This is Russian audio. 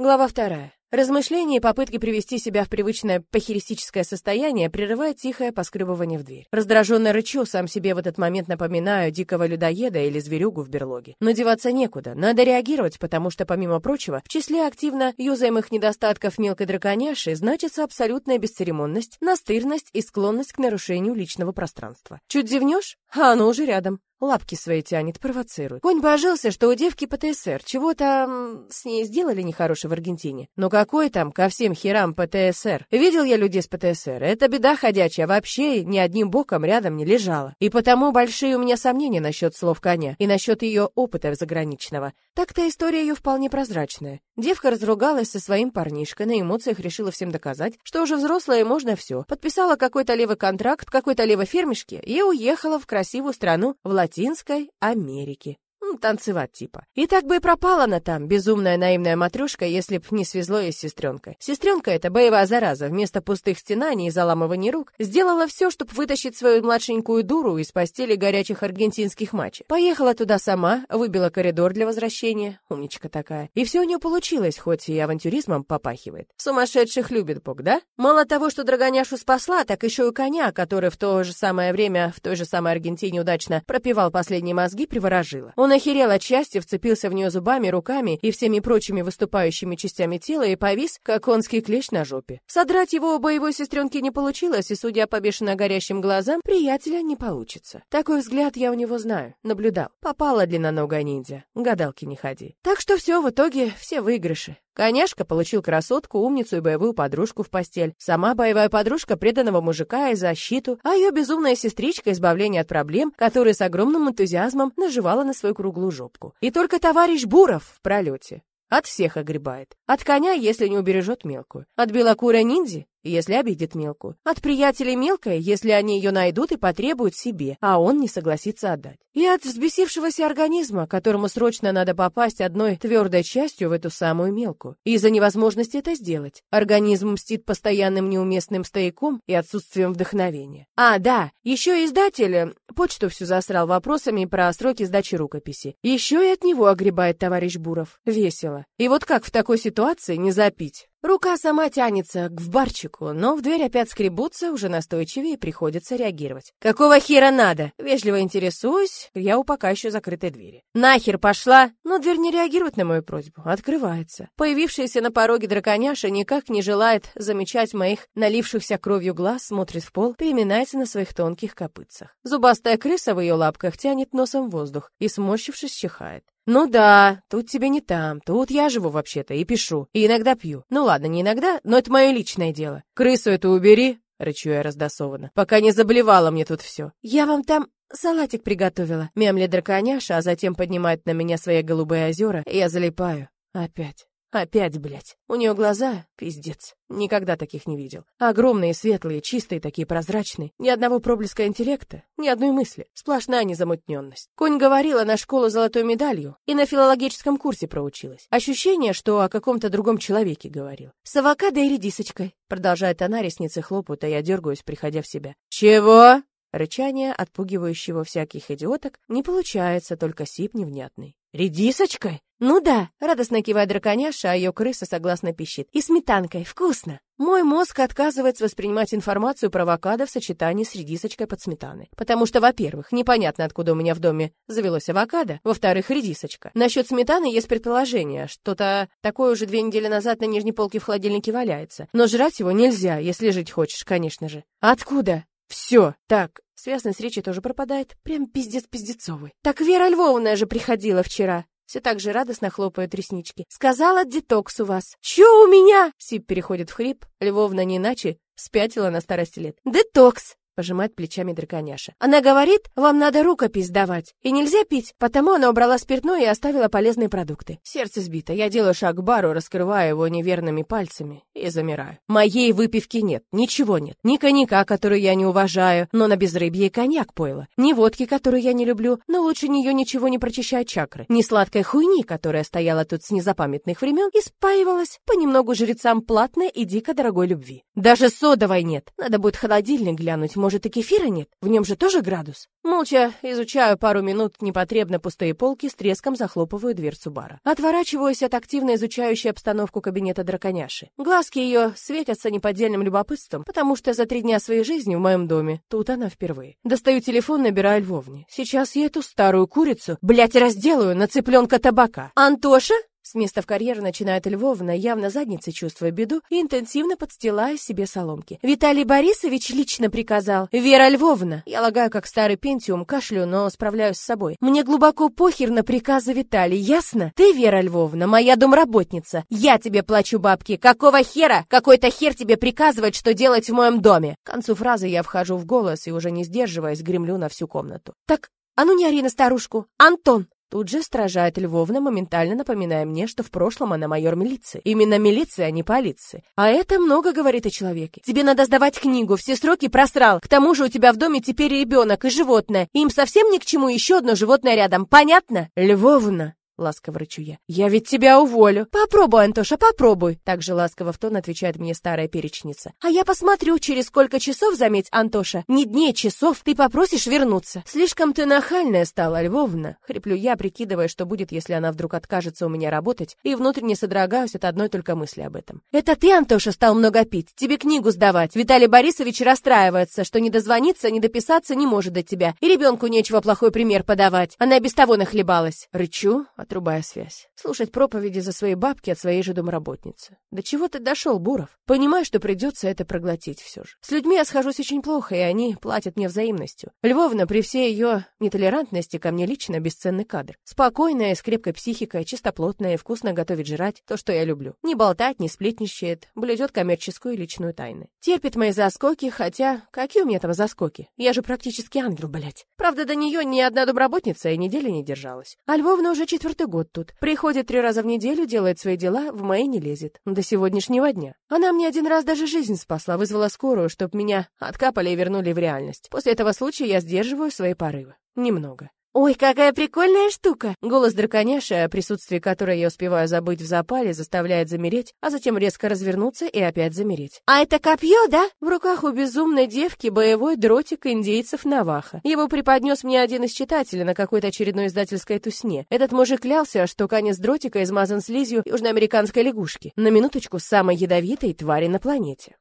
Глава вторая. Размышления и попытки привести себя в привычное похеристическое состояние прерывает тихое поскребывание в дверь. Раздраженно рычу, сам себе в этот момент напоминаю дикого людоеда или зверюгу в берлоге. Но деваться некуда, надо реагировать, потому что, помимо прочего, в числе активно юзаемых недостатков мелкой драконяши значится абсолютная бесцеремонность, настырность и склонность к нарушению личного пространства. Чуть зевнешь, а оно уже рядом. Лапки свои тянет, провоцирует. Конь божился, что у девки ПТСР. Чего-то с ней сделали нехорошее в Аргентине. Но какой там ко всем херам ПТСР? Видел я людей с ПТСР. Это беда ходячая, вообще ни одним боком рядом не лежала. И потому большие у меня сомнения насчет слов коня и насчет ее опыта заграничного. Так-то история ее вполне прозрачная. Девка разругалась со своим парнишкой, на эмоциях решила всем доказать, что уже взрослая и можно все. Подписала какой-то левый контракт какой-то левой фермешке и уехала в красивую страну в Латинской Америке танцевать типа. И так бы и пропала она там, безумная наивная матрюшка, если б не свезло ей с сестренкой. Сестренка эта, боевая зараза, вместо пустых стенаний и заламываний рук, сделала все, чтобы вытащить свою младшенькую дуру из постели горячих аргентинских матчей. Поехала туда сама, выбила коридор для возвращения, умничка такая. И все у нее получилось, хоть и авантюризмом попахивает. Сумасшедших любит Бог, да? Мало того, что драгоняшу спасла, так еще и коня, который в то же самое время в той же самой Аргентине удачно пропивал последние мозги, приворожила. Он охерел от счастья, вцепился в нее зубами, руками и всеми прочими выступающими частями тела и повис, как конский клещ на жопе. Содрать его у боевой сестренки не получилось, и, судя по бешено горящим глазам, приятеля не получится. Такой взгляд я у него знаю, наблюдал. Попала длинноногая ниндзя, гадалки не ходи. Так что все, в итоге все выигрыши. Коняшка получил красотку, умницу и боевую подружку в постель. Сама боевая подружка преданного мужика и защиту, а ее безумная сестричка избавление от проблем, которые с огромным энтузиазмом наживала на свою круглую жопку. И только товарищ Буров в пролете. От всех огребает. От коня, если не убережет мелкую. От белокурой ниндзи, если обидит мелкую. От приятелей мелкой, если они ее найдут и потребуют себе, а он не согласится отдать. И от взбесившегося организма, которому срочно надо попасть одной твердой частью в эту самую мелкую. Из-за невозможности это сделать. Организм мстит постоянным неуместным стояком и отсутствием вдохновения. А, да, еще издатель э, почту всю засрал вопросами про сроки сдачи рукописи. Еще и от него огребает товарищ Буров. Весело. И вот как в такой ситуации не запить? Рука сама тянется к барчику, но в дверь опять скребутся, уже настойчивее приходится реагировать. «Какого хера надо?» Вежливо интересуюсь, я у пока еще закрытой двери. «Нахер пошла!» Но дверь не реагирует на мою просьбу, открывается. Появившаяся на пороге драконяша никак не желает замечать моих налившихся кровью глаз, смотрит в пол, переминается на своих тонких копытцах. Зубастая крыса в ее лапках тянет носом воздух и, сморщившись, чихает. «Ну да, тут тебе не там, тут я живу вообще-то и пишу, и иногда пью. Ну ладно, не иногда, но это мое личное дело. Крысу эту убери, рычу я раздосованно, пока не заблевало мне тут все. Я вам там салатик приготовила, мямли драконяша, а затем поднимает на меня свои голубые озера, и я залипаю. Опять. Опять, блядь. У нее глаза пиздец. Никогда таких не видел. Огромные, светлые, чистые, такие прозрачные. Ни одного проблеска интеллекта, ни одной мысли. Сплошная незамутненность. Конь говорила на школу золотой медалью и на филологическом курсе проучилась. Ощущение, что о каком-то другом человеке говорил. С авокадо и редисочкой. Продолжает она, ресницы хлопают, а я дергаюсь, приходя в себя. Чего? Рычание, отпугивающего всяких идиоток, не получается, только сип невнятный. «Редисочкой?» «Ну да», — радостно кивает драконяша, а ее крыса согласно пищит. «И сметанкой. Вкусно!» Мой мозг отказывается воспринимать информацию про авокадо в сочетании с редисочкой под сметаной. Потому что, во-первых, непонятно, откуда у меня в доме завелось авокадо, во-вторых, редисочка. Насчет сметаны есть предположение, что-то такое уже две недели назад на нижней полке в холодильнике валяется. Но жрать его нельзя, если жить хочешь, конечно же. Откуда? Все. Так, связанность речи тоже пропадает. Прям пиздец пиздецовый. Так Вера Львовна же приходила вчера. Все так же радостно хлопают реснички. Сказала, детокс у вас. Чё у меня? Сип переходит в хрип. Львовна не иначе спятила на старости лет. Детокс пожимает плечами драконяша. Она говорит, вам надо рукопись давать. И нельзя пить, потому она убрала спиртное и оставила полезные продукты. Сердце сбито. Я делаю шаг к бару, раскрываю его неверными пальцами и замираю. Моей выпивки нет, ничего нет. Ни коньяка, который я не уважаю, но на безрыбье коньяк поила. Ни водки, которую я не люблю, но лучше нее ничего не прочищает чакры. Ни сладкой хуйни, которая стояла тут с незапамятных времен и спаивалась понемногу жрецам платной и дико дорогой любви. Даже содовой нет. Надо будет холодильник глянуть, Может, и кефира нет? В нем же тоже градус? Молча изучаю пару минут непотребно пустые полки, с треском захлопываю дверцу бара. Отворачиваюсь от активно изучающей обстановку кабинета драконяши. Глазки ее светятся неподдельным любопытством, потому что за три дня своей жизни в моем доме тут она впервые. Достаю телефон, набираю Львовне. Сейчас я эту старую курицу, блядь, разделаю на цыпленка табака. Антоша? С места в карьер начинает Львовна, явно задницей чувствуя беду, и интенсивно подстилая себе соломки. «Виталий Борисович лично приказал. Вера Львовна!» Я лагаю, как старый пентиум, кашлю, но справляюсь с собой. «Мне глубоко похер на приказы Виталий, ясно? Ты, Вера Львовна, моя домработница. Я тебе плачу бабки. Какого хера? Какой-то хер тебе приказывает, что делать в моем доме?» К концу фразы я вхожу в голос и, уже не сдерживаясь, гремлю на всю комнату. «Так, а ну не ори на старушку! Антон, Тут же стражает Львовна, моментально напоминая мне, что в прошлом она майор милиции. Именно милиция, а не полиция. А это много говорит о человеке. Тебе надо сдавать книгу, все сроки просрал. К тому же у тебя в доме теперь ребенок и животное. Им совсем ни к чему еще одно животное рядом. Понятно? Львовна, ласково рычу я. «Я ведь тебя уволю!» «Попробуй, Антоша, попробуй!» Также ласково в тон отвечает мне старая перечница. «А я посмотрю, через сколько часов, заметь, Антоша, не дней, часов, ты попросишь вернуться!» «Слишком ты нахальная стала, Львовна!» Хриплю я, прикидывая, что будет, если она вдруг откажется у меня работать, и внутренне содрогаюсь от одной только мысли об этом. «Это ты, Антоша, стал много пить, тебе книгу сдавать. Виталий Борисович расстраивается, что не дозвониться, не дописаться не может до тебя, и ребенку нечего плохой пример подавать. Она без того нахлебалась». Рычу, отрубая связь. Слушать проповеди за свои бабки от своей же домработницы. До чего ты дошел, Буров? Понимаю, что придется это проглотить все же. С людьми я схожусь очень плохо, и они платят мне взаимностью. Львовна, при всей ее нетолерантности, ко мне лично бесценный кадр. Спокойная, с крепкой психикой, чистоплотная, вкусно готовит жрать, то, что я люблю. Не болтать, не сплетничает, блюдет коммерческую и личную тайны. Терпит мои заскоки, хотя... Какие у меня там заскоки? Я же практически ангел, блядь. Правда, до нее ни одна домработница и недели не держалась. А Львовна уже четвертый четвертый год тут. Приходит три раза в неделю, делает свои дела, в мои не лезет. До сегодняшнего дня. Она мне один раз даже жизнь спасла, вызвала скорую, чтоб меня откапали и вернули в реальность. После этого случая я сдерживаю свои порывы. Немного. «Ой, какая прикольная штука!» Голос драконяши, о присутствии которой я успеваю забыть в запале, заставляет замереть, а затем резко развернуться и опять замереть. «А это копье, да?» В руках у безумной девки боевой дротик индейцев Наваха. Его преподнес мне один из читателей на какой-то очередной издательской тусне. Этот мужик клялся, что конец дротика измазан слизью южноамериканской лягушки. На минуточку, самой ядовитой твари на планете.